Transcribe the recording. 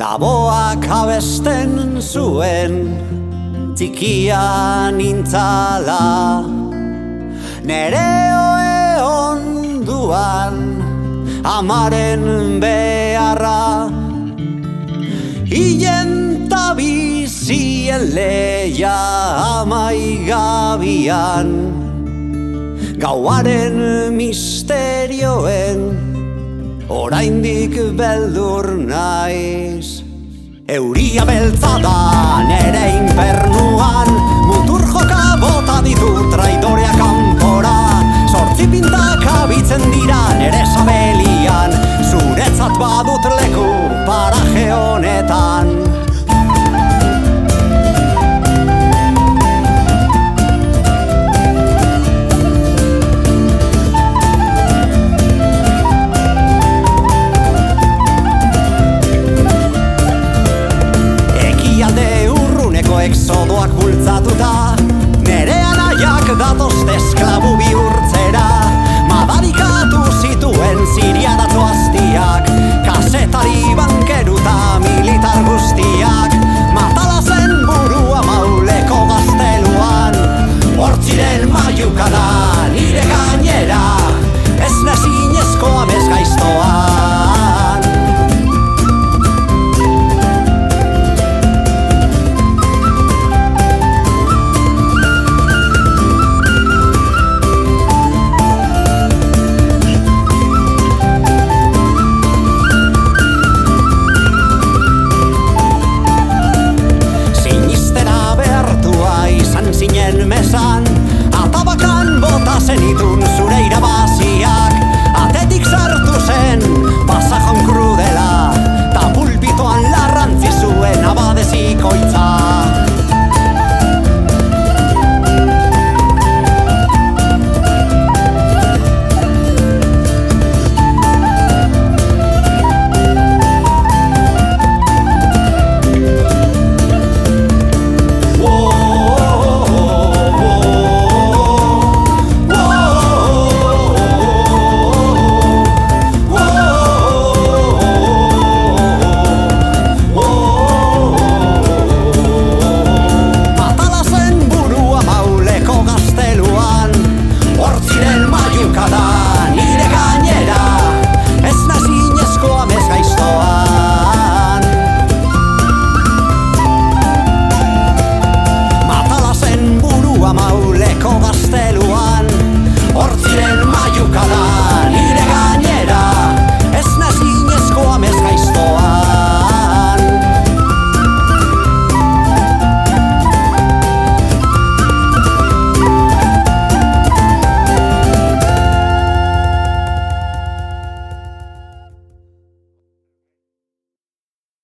Daboak abesten zuen Txikia nintzala. Nere oe onduan Amaren beharra. Ien tabizien leia amaigabian. Gauaren misterioen oraindik beldur naiz Euria beltza da nere infernuan. Mutur joka bota ditu traidorea kanpora. Sortzi pintak abitzen dira nere sabelian. Zuretzat badut leku paraje honetan exodoak bultzatuta Nere anaiak datozte esklabu bihurtzera. Madarikatu zituen ziria datzoaztiak Kasetari bankeruta militar guztiak. Matalazen burua mauleko gazteluan Hortziren maiukada nire gainera. Ez nezinezkoa mezgaiztoa